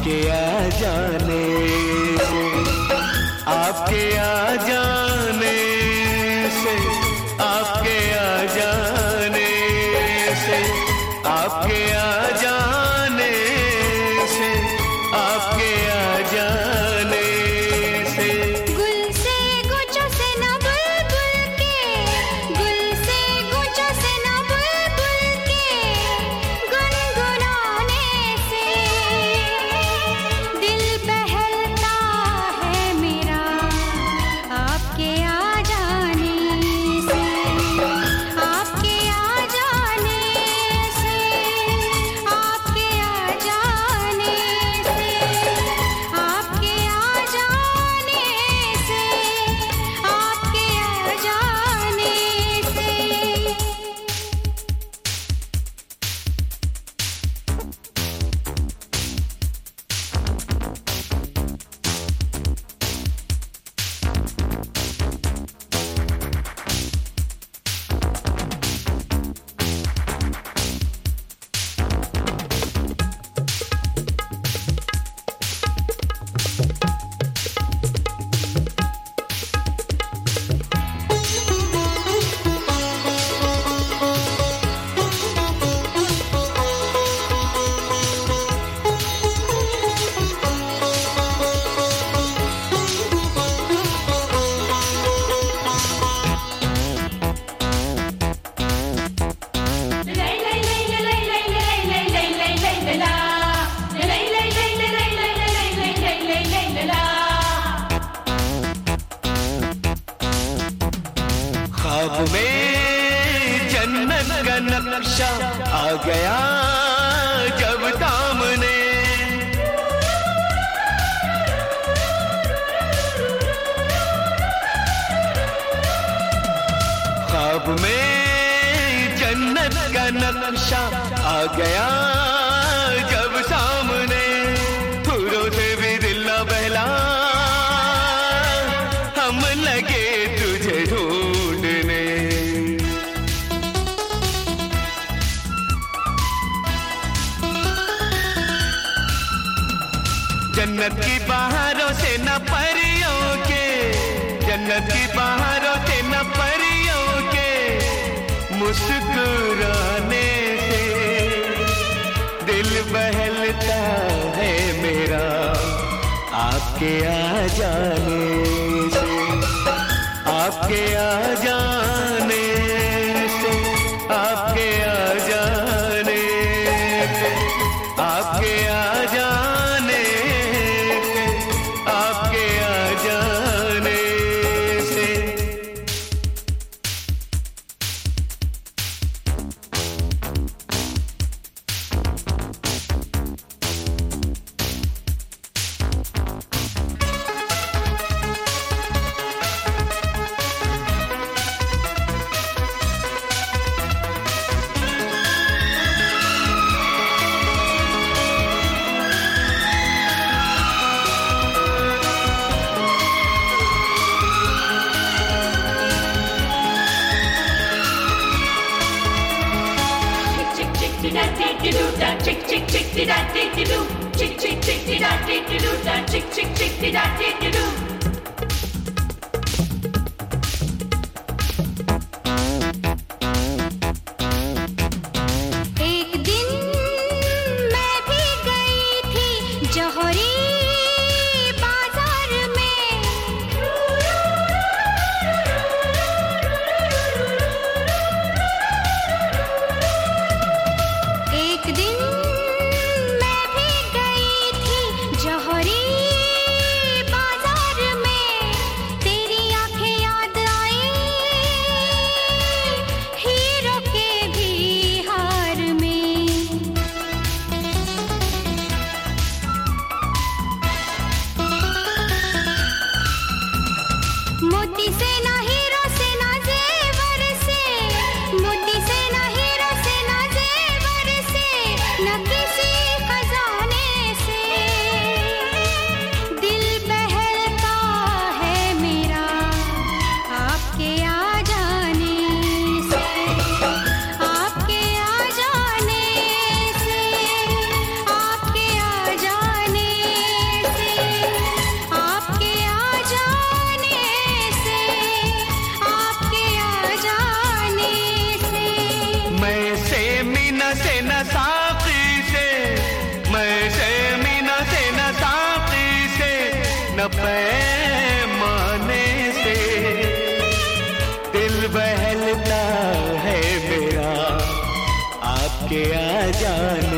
आपके आ जाने से आपके आ जाने से आपके आ जाने से आपके आ नक्शा आ गया जब सामने। ख्वाब में जन्नत का नक्शा आ गया। जन्नत की बाहरों से न परियों के, जन्नत की बाहरों से न परियों के, मुस्कुराने से दिल बहलता है मेरा, आपके आ जाने से, आपके आ जाने chick chick dee da dee dee doo chick chick chick dee da dee dee doo da chick chick chick dee da dee dee doo से न साकी से से न से न से। दिल बहलता है मेरा, आपके आ जाने